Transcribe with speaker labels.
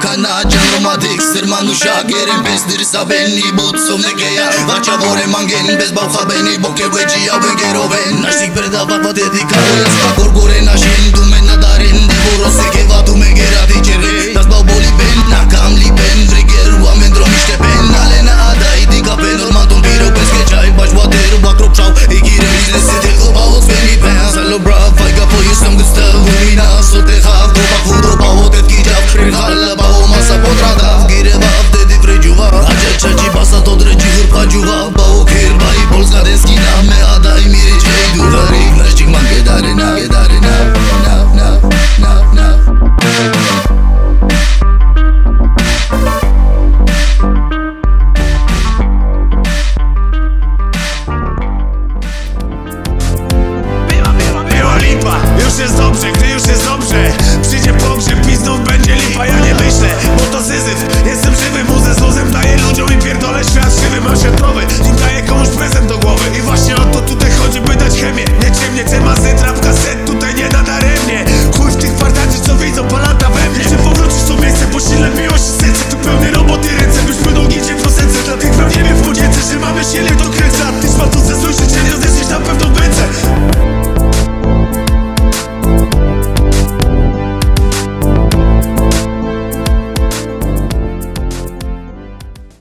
Speaker 1: Kana canuma dikster man usha gerim pes dir sa veni but som ne geya Vacha vore mangen bes baucha beni boke veji ave gero ven Ashtik berda vava dedikar